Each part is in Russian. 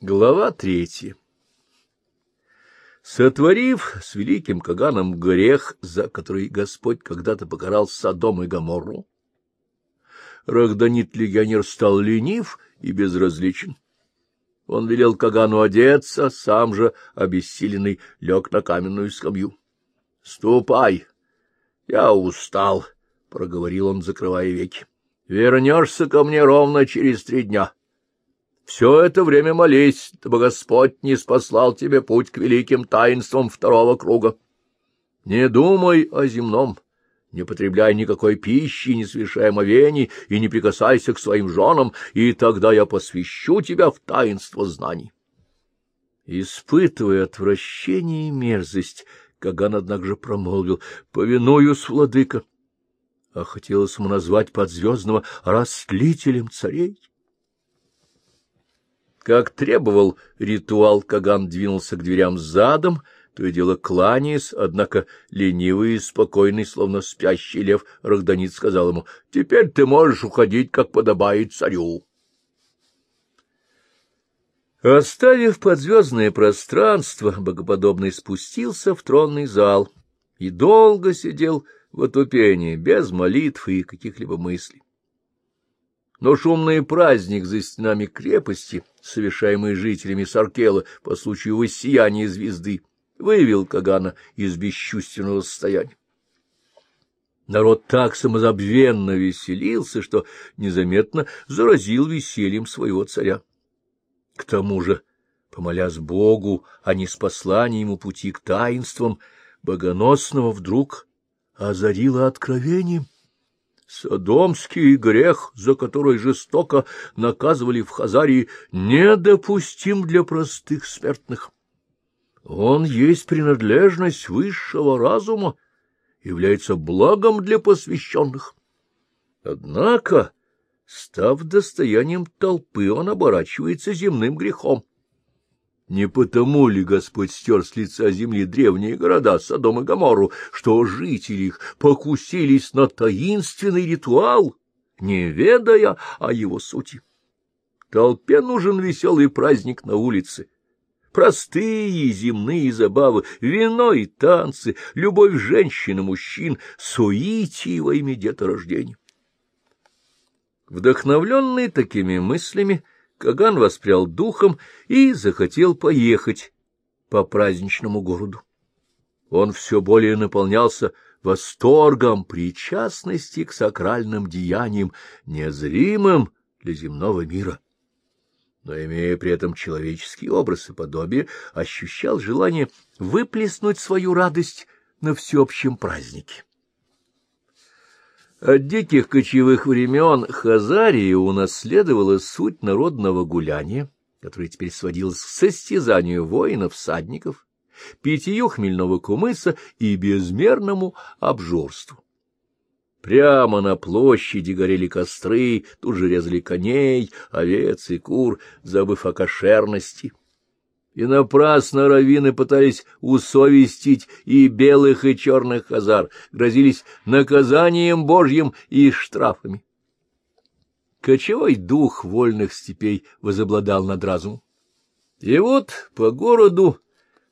Глава третья Сотворив с великим Каганом грех, за который Господь когда-то покарал Содом и Гоморру, Рахданит-легионер стал ленив и безразличен. Он велел Кагану одеться, сам же, обессиленный, лег на каменную скамью. — Ступай! Я устал, — проговорил он, закрывая веки. — Вернешься ко мне ровно через три дня. — все это время молись, дабы Господь не спаслал тебе путь к великим таинствам второго круга. Не думай о земном, не потребляй никакой пищи, не совершай омовений и не прикасайся к своим женам, и тогда я посвящу тебя в таинство знаний. Испытывая отвращение и мерзость, Каган, однако же, промолвил, — Повинуюсь, владыка, а хотелось ему назвать подзвездного растлителем царей. Как требовал ритуал, Каган двинулся к дверям задом, то и дело кланяясь, однако ленивый и спокойный, словно спящий лев, Рахданит сказал ему, — Теперь ты можешь уходить, как подобает царю. Оставив подзвездное пространство, богоподобный спустился в тронный зал и долго сидел в отупении, без молитв и каких-либо мыслей. Но шумный праздник за стенами крепости, совершаемый жителями Саркела по случаю воссияния звезды, вывел Кагана из бесчувственного состояния. Народ так самозабвенно веселился, что незаметно заразил весельем своего царя. К тому же, помолясь Богу, а не ему пути к таинствам, богоносного вдруг озарило откровением. Содомский грех, за который жестоко наказывали в Хазарии, недопустим для простых смертных. Он есть принадлежность высшего разума, является благом для посвященных. Однако, став достоянием толпы, он оборачивается земным грехом. Не потому ли Господь стер с лица земли древние города, Содом и Гоморру, что жители их покусились на таинственный ритуал, не ведая о его сути? Толпе нужен веселый праздник на улице, простые земные забавы, вино и танцы, любовь женщин и мужчин, суетие во имя деторождения. Вдохновленный такими мыслями, Каган воспрял духом и захотел поехать по праздничному городу. Он все более наполнялся восторгом причастности к сакральным деяниям, незримым для земного мира. Но, имея при этом человеческий образ и подобие, ощущал желание выплеснуть свою радость на всеобщем празднике. От диких кочевых времен Хазария унаследовала суть народного гуляния, которое теперь сводилось к состязанию воинов-всадников, питью хмельного кумыса и безмерному обжорству. Прямо на площади горели костры, тут же резали коней, овец и кур, забыв о кошерности — и напрасно раввины пытались усовестить и белых, и черных хазар, грозились наказанием Божьим и штрафами. Кочевой дух вольных степей возобладал над разумом. И вот по городу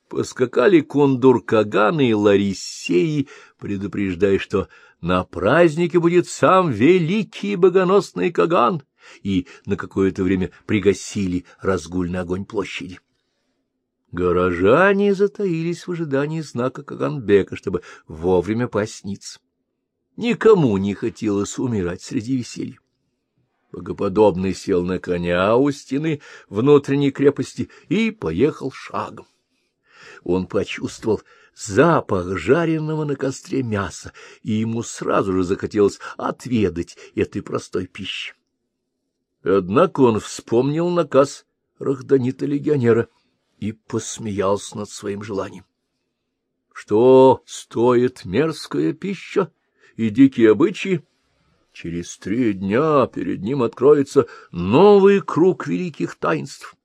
поскакали кундур-каганы и ларисеи, предупреждая, что на празднике будет сам великий богоносный Каган, и на какое-то время пригасили разгульный огонь площади. Горожане затаились в ожидании знака Каганбека, чтобы вовремя посниться. Никому не хотелось умирать среди веселья. Богоподобный сел на коня у стены внутренней крепости и поехал шагом. Он почувствовал запах жареного на костре мяса, и ему сразу же захотелось отведать этой простой пищи. Однако он вспомнил наказ Рахданита-легионера — и посмеялся над своим желанием. Что стоит мерзкая пища и дикие обычаи? Через три дня перед ним откроется новый круг великих таинств.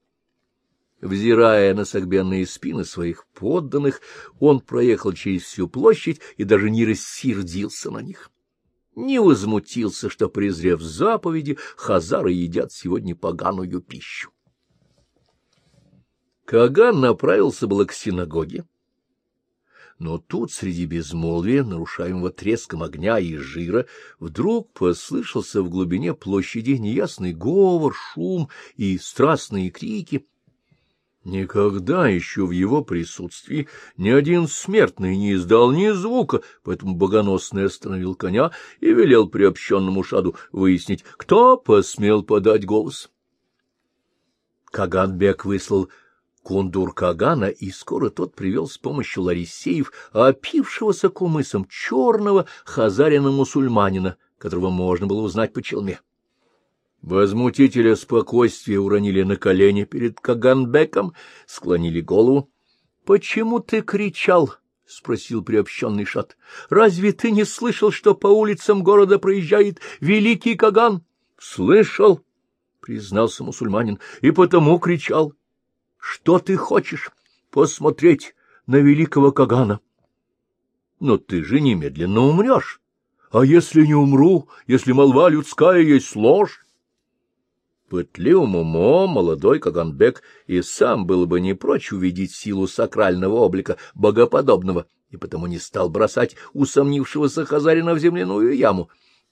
Взирая на согбенные спины своих подданных, он проехал через всю площадь и даже не рассердился на них. Не возмутился, что, презрев заповеди, хазары едят сегодня поганую пищу. Каган направился было к синагоге, но тут среди безмолвия, нарушаемого треском огня и жира, вдруг послышался в глубине площади неясный говор, шум и страстные крики. Никогда еще в его присутствии ни один смертный не издал ни звука, поэтому богоносный остановил коня и велел приобщенному шаду выяснить, кто посмел подать голос. Каганбек выслал Кундур Кагана, и скоро тот привел с помощью Ларисеев опившегося кумысом черного хазарина-мусульманина, которого можно было узнать по челме. Возмутителя спокойствия уронили на колени перед Каганбеком, склонили голову. — Почему ты кричал? — спросил приобщенный шат. — Разве ты не слышал, что по улицам города проезжает великий Каган? — Слышал, — признался мусульманин, — и потому кричал. Что ты хочешь? Посмотреть на великого Кагана. Но ты же немедленно умрешь. А если не умру, если молва людская есть ложь? Пытливым умом молодой Каганбек и сам был бы не прочь увидеть силу сакрального облика богоподобного, и потому не стал бросать усомнившегося Хазарина в земляную яму.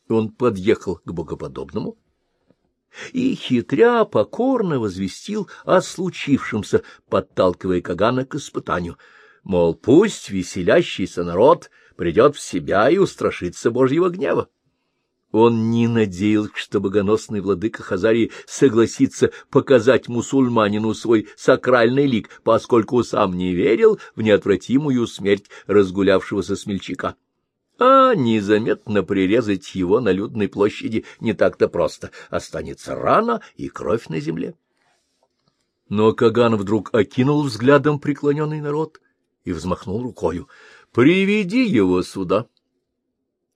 Он подъехал к богоподобному, и, хитря, покорно возвестил о случившемся, подталкивая Кагана к испытанию. Мол, пусть веселящийся народ придет в себя и устрашится Божьего гнева. Он не надеялся, что богоносный владыка Хазарии согласится показать мусульманину свой сакральный лик, поскольку сам не верил в неотвратимую смерть разгулявшегося смельчака а незаметно прирезать его на людной площади не так-то просто. Останется рана и кровь на земле. Но Каган вдруг окинул взглядом преклоненный народ и взмахнул рукою. — Приведи его сюда!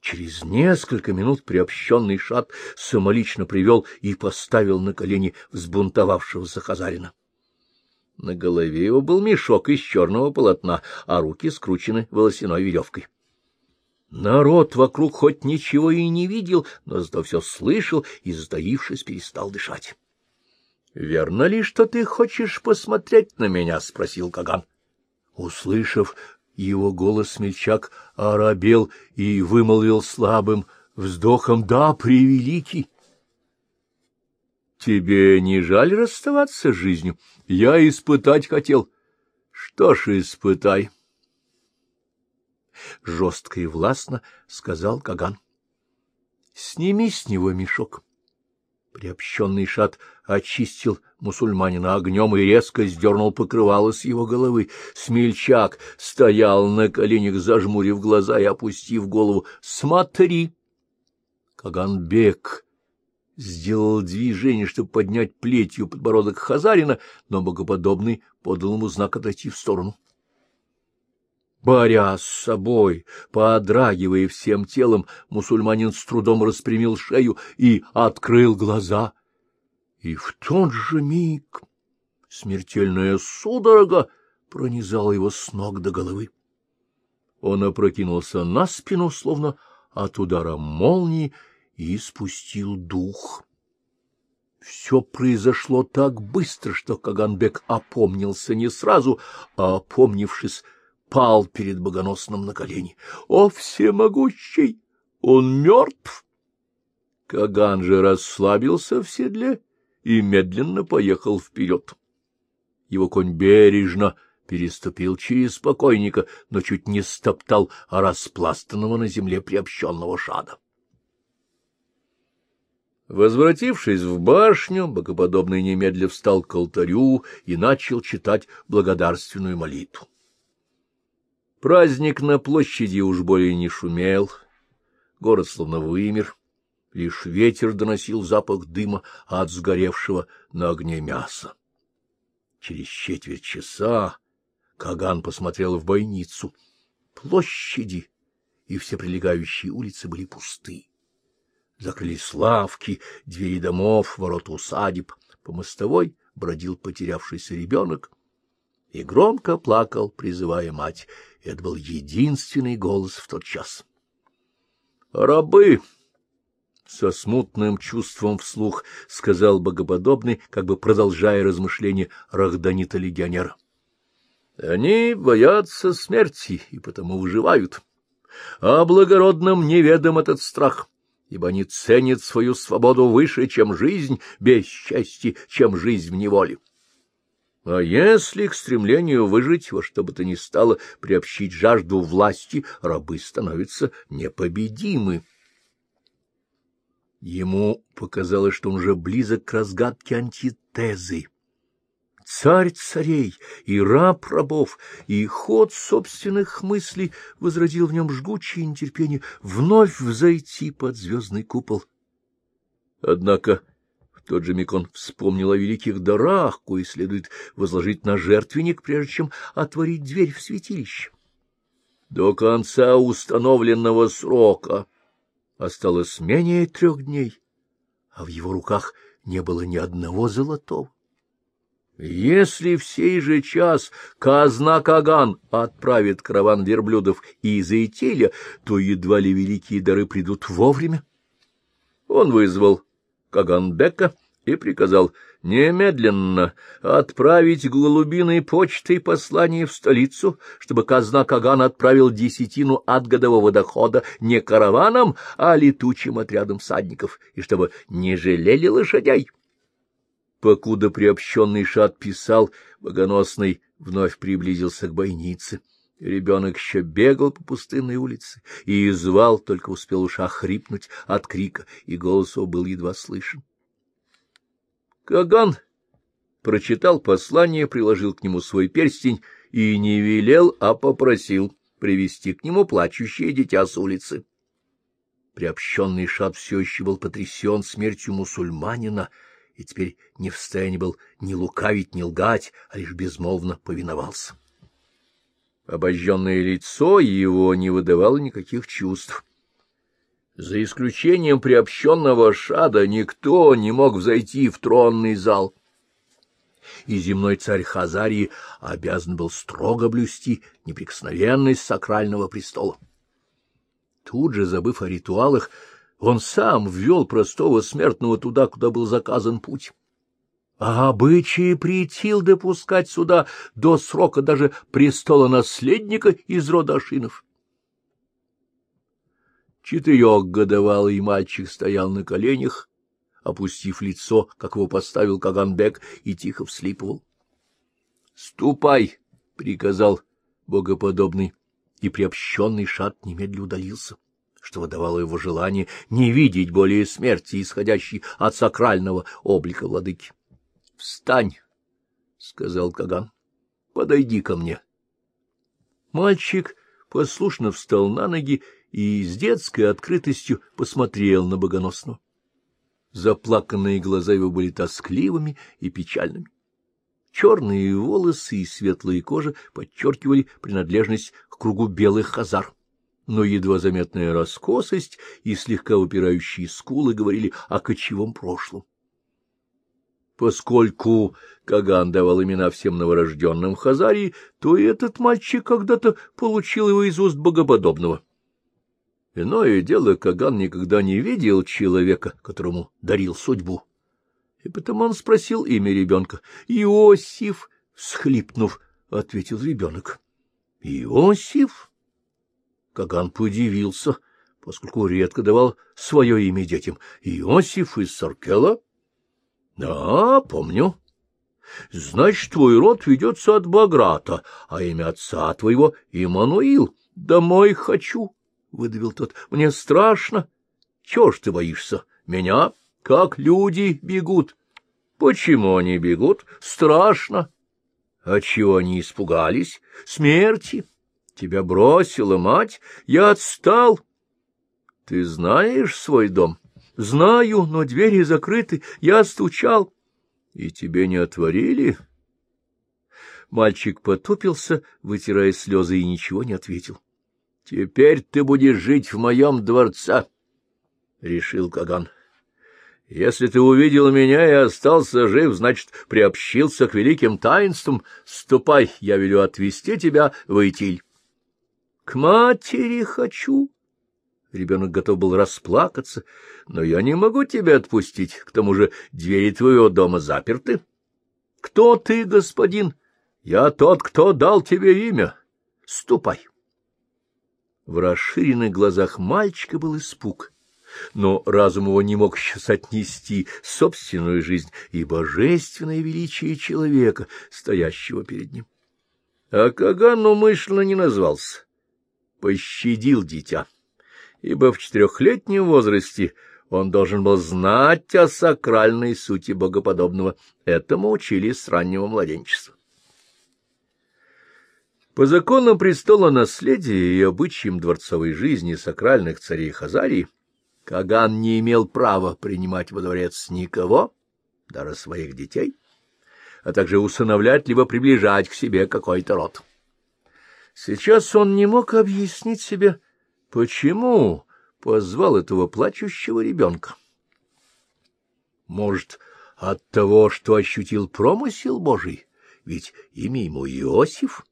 Через несколько минут приобщенный шат самолично привел и поставил на колени взбунтовавшегося Хазарина. На голове его был мешок из черного полотна, а руки скручены волосяной веревкой. Народ вокруг хоть ничего и не видел, но зато все слышал и, сдаившись, перестал дышать. — Верно ли, что ты хочешь посмотреть на меня? — спросил Каган. Услышав его голос, смельчак оробел и вымолвил слабым вздохом «Да, превеликий!» «Тебе не жаль расставаться с жизнью? Я испытать хотел». «Что ж, испытай». — жестко и властно сказал Каган. — Сними с него мешок. Приобщенный шат очистил мусульманина огнем и резко сдернул покрывало с его головы. Смельчак стоял на коленях, зажмурив глаза и опустив голову. «Смотри!» Каганбек сделал движение, чтобы поднять плетью подбородок Хазарина, но богоподобный подал ему знак отойти в сторону. Боря с собой, подрагивая всем телом, мусульманин с трудом распрямил шею и открыл глаза. И в тот же миг смертельная судорога пронизала его с ног до головы. Он опрокинулся на спину, словно от удара молнии, и спустил дух. Все произошло так быстро, что Каганбек опомнился не сразу, а, опомнившись, пал перед богоносным на колени. «О, всемогущий! Он мертв!» Каган же расслабился в седле и медленно поехал вперед. Его конь бережно переступил через покойника, но чуть не стоптал распластанного на земле приобщенного шада. Возвратившись в башню, богоподобный немедля встал к алтарю и начал читать благодарственную молитву. Праздник на площади уж более не шумел, город словно вымер, лишь ветер доносил запах дыма от сгоревшего на огне мяса. Через четверть часа Каган посмотрел в бойницу. Площади и все прилегающие улицы были пусты. Закрылись лавки, двери домов, ворота усадеб. По мостовой бродил потерявшийся ребенок и громко плакал, призывая мать — это был единственный голос в тот час. «Рабы!» Со смутным чувством вслух сказал богоподобный, как бы продолжая размышления Рахданита-легионера. Они боятся смерти и потому выживают. А благородным неведом этот страх, ибо они ценят свою свободу выше, чем жизнь без счастья, чем жизнь в неволе. А если к стремлению выжить во что бы то ни стало приобщить жажду власти, рабы становятся непобедимы. Ему показалось, что он уже близок к разгадке антитезы царь царей и раб рабов, и ход собственных мыслей возродил в нем жгучее нетерпение вновь взойти под звездный купол. Однако тот же миг он вспомнил о великих дарах, кои следует возложить на жертвенник, прежде чем отворить дверь в святилище. До конца установленного срока осталось менее трех дней, а в его руках не было ни одного золотого. Если в сей же час казна Каган отправит караван верблюдов из Итиля, то едва ли великие дары придут вовремя. Он вызвал Каганбека и приказал немедленно отправить голубиной почтой послание в столицу, чтобы казна Каган отправил десятину от годового дохода не караваном, а летучим отрядом всадников, и чтобы не жалели лошадей. Покуда приобщенный шат писал, богоносный вновь приблизился к бойнице. Ребенок еще бегал по пустынной улице и звал, только успел уж охрипнуть от крика, и голос его был едва слышен. Каган прочитал послание, приложил к нему свой перстень и не велел, а попросил привести к нему плачущее дитя с улицы. Приобщенный шат все еще был потрясен смертью мусульманина — и теперь не в состоянии был ни лукавить, ни лгать, а лишь безмолвно повиновался. Обожженное лицо его не выдавало никаких чувств. За исключением приобщенного шада никто не мог взойти в тронный зал, и земной царь Хазарии обязан был строго блюсти неприкосновенность сакрального престола. Тут же, забыв о ритуалах, он сам ввел простого смертного туда, куда был заказан путь. А обычаи претил допускать сюда до срока даже престола наследника из рода Ашинов. Четырехгодовалый мальчик стоял на коленях, опустив лицо, как его поставил Каганбек, и тихо вслипывал. — Ступай! — приказал богоподобный, и приобщенный шат немедленно удалился. — что выдавало его желание не видеть более смерти, исходящей от сакрального облика владыки. — Встань, — сказал Каган, — подойди ко мне. Мальчик послушно встал на ноги и с детской открытостью посмотрел на богоносного. Заплаканные глаза его были тоскливыми и печальными. Черные волосы и светлая кожа подчеркивали принадлежность к кругу белых хазар но едва заметная раскосость и слегка упирающие скулы говорили о кочевом прошлом. Поскольку Каган давал имена всем новорожденным в Хазарии, то и этот мальчик когда-то получил его из уст богоподобного. Иное дело, Каган никогда не видел человека, которому дарил судьбу. И потому он спросил имя ребенка. — Иосиф, — всхлипнув, — ответил ребенок. — Иосиф? Каган подивился, поскольку редко давал свое имя детям. Иосиф из Саркела? — Да, помню. — Значит, твой род ведется от Баграта, а имя отца твоего — Имануил. Домой хочу, — выдавил тот. — Мне страшно. Чего ж ты боишься? Меня? Как люди бегут. Почему они бегут? Страшно. А чего они испугались? Смерти. Тебя бросила мать, я отстал. Ты знаешь свой дом? Знаю, но двери закрыты, я стучал. И тебе не отворили? Мальчик потупился, вытирая слезы, и ничего не ответил. — Теперь ты будешь жить в моем дворце, — решил Каган. — Если ты увидел меня и остался жив, значит, приобщился к великим таинствам. Ступай, я велю отвезти тебя в Итиль. — К матери хочу, Ребенок готов был расплакаться, но я не могу тебя отпустить, к тому же двери твоего дома заперты. — Кто ты, господин? — Я тот, кто дал тебе имя. Ступай. В расширенных глазах мальчика был испуг, но разум его не мог сейчас отнести собственную жизнь и божественное величие человека, стоящего перед ним. А Каган умышленно не назвался, пощадил дитя ибо в четырехлетнем возрасте он должен был знать о сакральной сути богоподобного. Этому учили с раннего младенчества. По законам престола наследия и обычаям дворцовой жизни сакральных царей Хазарии Каган не имел права принимать во дворец никого, даже своих детей, а также усыновлять либо приближать к себе какой-то род. Сейчас он не мог объяснить себе, Почему позвал этого плачущего ребенка? Может, от того, что ощутил промысел Божий, ведь имя ему Иосиф?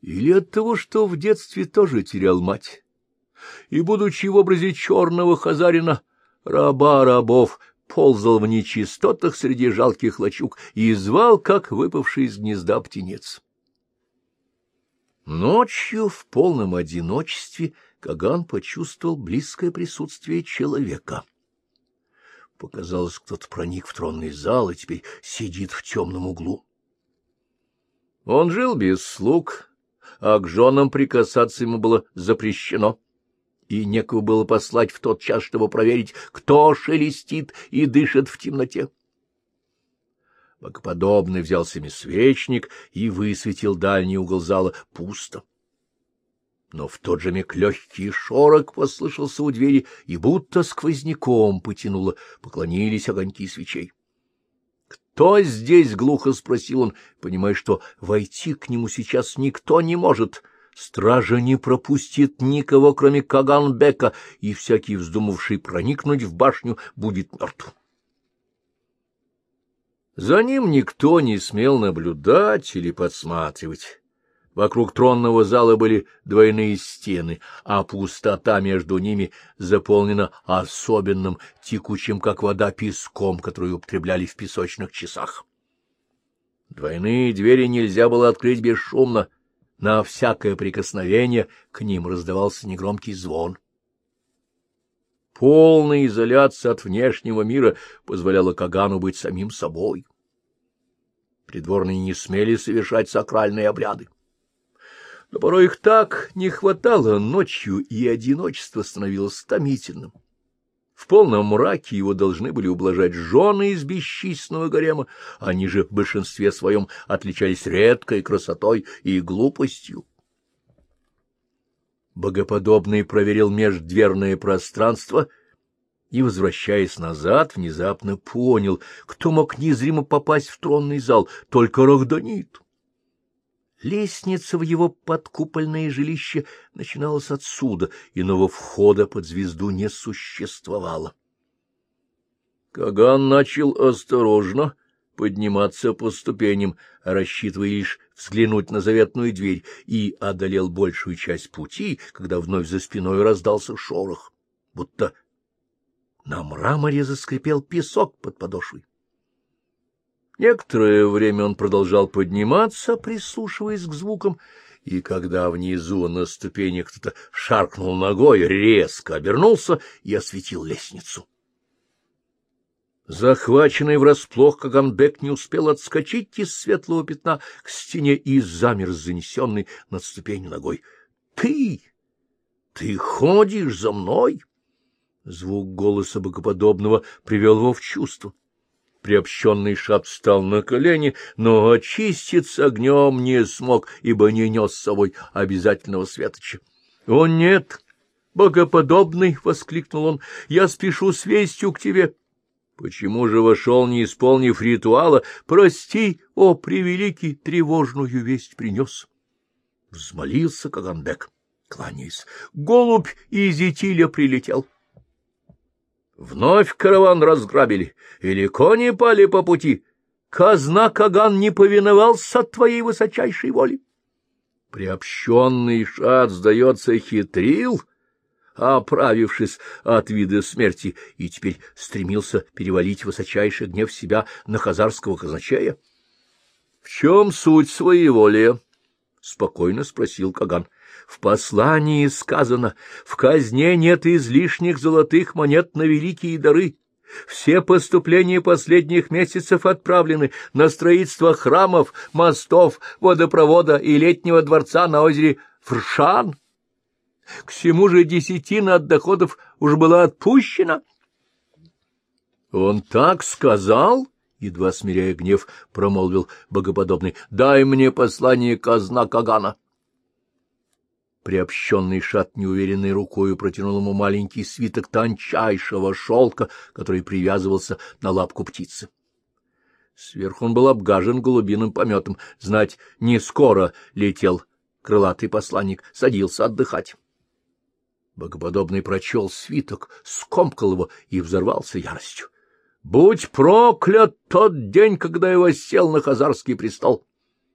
Или от того, что в детстве тоже терял мать? И, будучи в образе черного хазарина, раба рабов, ползал в нечистотах среди жалких лачуг и звал, как выпавший из гнезда птенец. Ночью в полном одиночестве — Каган почувствовал близкое присутствие человека. Показалось, кто-то проник в тронный зал и теперь сидит в темном углу. Он жил без слуг, а к женам прикасаться ему было запрещено, и некого было послать в тот час, чтобы проверить, кто шелестит и дышит в темноте. Богоподобный взял семисвечник и высветил дальний угол зала пусто но в тот же миг легкий шорох послышался у двери, и будто сквозняком потянуло, поклонились огоньки свечей. «Кто здесь?» — глухо спросил он, понимая, что войти к нему сейчас никто не может. Стража не пропустит никого, кроме Каганбека, и всякий, вздумавший проникнуть в башню, будет мертв. За ним никто не смел наблюдать или подсматривать. Вокруг тронного зала были двойные стены, а пустота между ними заполнена особенным, текучим, как вода, песком, который употребляли в песочных часах. Двойные двери нельзя было открыть бесшумно. На всякое прикосновение к ним раздавался негромкий звон. Полная изоляция от внешнего мира позволяла Кагану быть самим собой. Придворные не смели совершать сакральные обряды но порой их так не хватало ночью, и одиночество становилось томительным. В полном мраке его должны были ублажать жены из бесчисленного гарема, они же в большинстве своем отличались редкой красотой и глупостью. Богоподобный проверил междверное пространство и, возвращаясь назад, внезапно понял, кто мог незримо попасть в тронный зал, только Рахданит. Лестница в его подкупольное жилище начиналась отсюда, иного входа под звезду не существовало. Каган начал осторожно подниматься по ступеням, рассчитывая лишь взглянуть на заветную дверь, и одолел большую часть пути, когда вновь за спиной раздался шорох, будто на мраморе заскрипел песок под подошвой. Некоторое время он продолжал подниматься, прислушиваясь к звукам, и когда внизу на ступенях кто-то шаркнул ногой, резко обернулся и осветил лестницу. Захваченный врасплох, Каганбек не успел отскочить из светлого пятна к стене и замер, занесенный над ступенью ногой. — Ты! Ты ходишь за мной? Звук голоса богоподобного привел его в чувство. Приобщенный шат встал на колени, но очиститься огнем не смог, ибо не нес с собой обязательного светоча. — О, нет! Богоподобный! — воскликнул он. — Я спешу с вестью к тебе. — Почему же вошел, не исполнив ритуала? Прости, о, превеликий, тревожную весть принес. Взмолился Кагандек, кланяясь. Голубь из Итиля прилетел. — Вновь караван разграбили, или кони пали по пути. Казна Каган не повиновался твоей высочайшей воле. Приобщенный шат, сдается, хитрил, оправившись от вида смерти, и теперь стремился перевалить высочайший гнев себя на хазарского казначея? — В чем суть своеволия? — спокойно спросил Каган. — В послании сказано, в казне нет излишних золотых монет на великие дары. Все поступления последних месяцев отправлены на строительство храмов, мостов, водопровода и летнего дворца на озере Фршан. К всему же десятина от доходов уж была отпущена. — Он так сказал? — едва смиряя гнев, промолвил богоподобный. — Дай мне послание казна Кагана. Приобщенный шат неуверенной рукою протянул ему маленький свиток тончайшего шелка, который привязывался на лапку птицы. Сверху он был обгажен голубиным пометом. Знать, не скоро летел крылатый посланник, садился отдыхать. Богоподобный прочел свиток, скомкал его и взорвался яростью. Будь проклят тот день, когда я воссел на хазарский престол!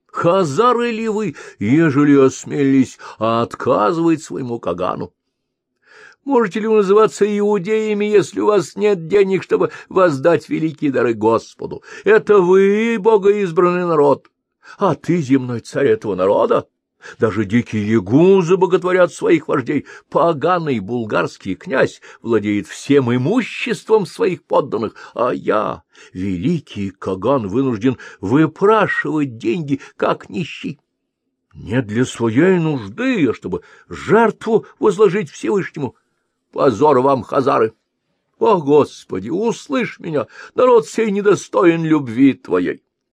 Хазары ли вы, ежели осмелились отказывать своему Кагану? Можете ли вы называться иудеями, если у вас нет денег, чтобы воздать великие дары Господу? Это вы, богоизбранный народ, а ты земной царь этого народа. Даже дикие ягузы боготворят своих вождей. Поганый булгарский князь владеет всем имуществом своих подданных, а я, великий Каган, вынужден выпрашивать деньги, как нищий. Не для своей нужды, а чтобы жертву возложить Всевышнему. Позор вам, хазары! О, Господи, услышь меня, народ сей недостоин любви Твоей!